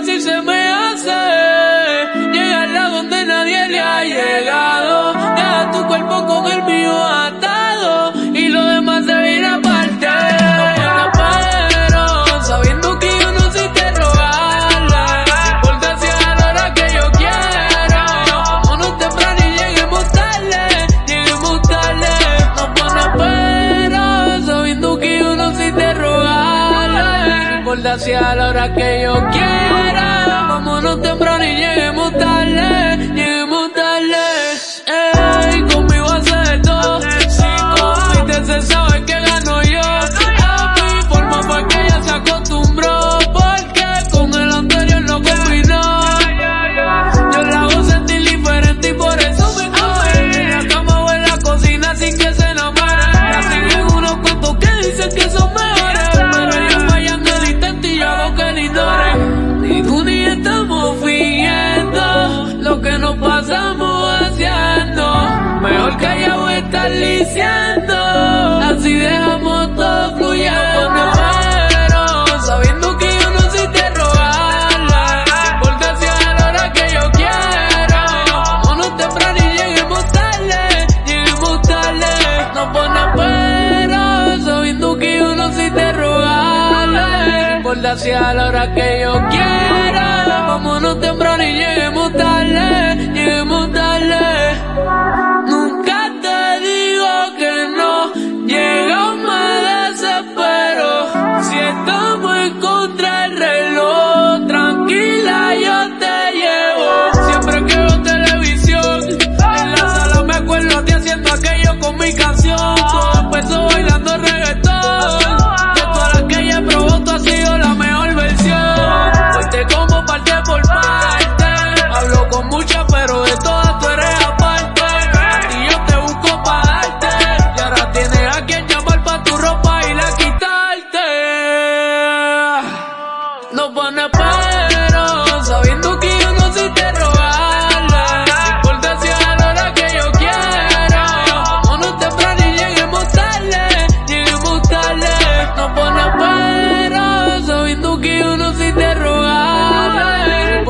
fácil se me hace llegar a donde nadie le ha llegado. Deja tu cuerpo con el mío atado y lo demás se viene aparte. No puedo, sabiendo que yo no sé te robarle. Porque hacia la hora que yo quiero. Vámonos temprano y lleguemos tarde, lleguemos tarde. No puedo, pero sabiendo que yo no sé te robarle. Porque hacia la hora que yo quiero temprano y lleguemos tarde. Así dejamos todo, fluya, pone afuera Sabiendo que yo no sé te rogar La a la hora que yo quiero Mono temprano y lleguemos tarde Lleguemos tarde. No pone afuera Sabiendo que yo no sé te rogar La a la hora que yo quiero pero de todo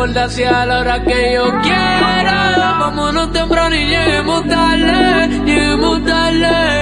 acordarse a la hora que yo quiera. Vámonos temprano y lleguemos tarde, lleguemos tarde.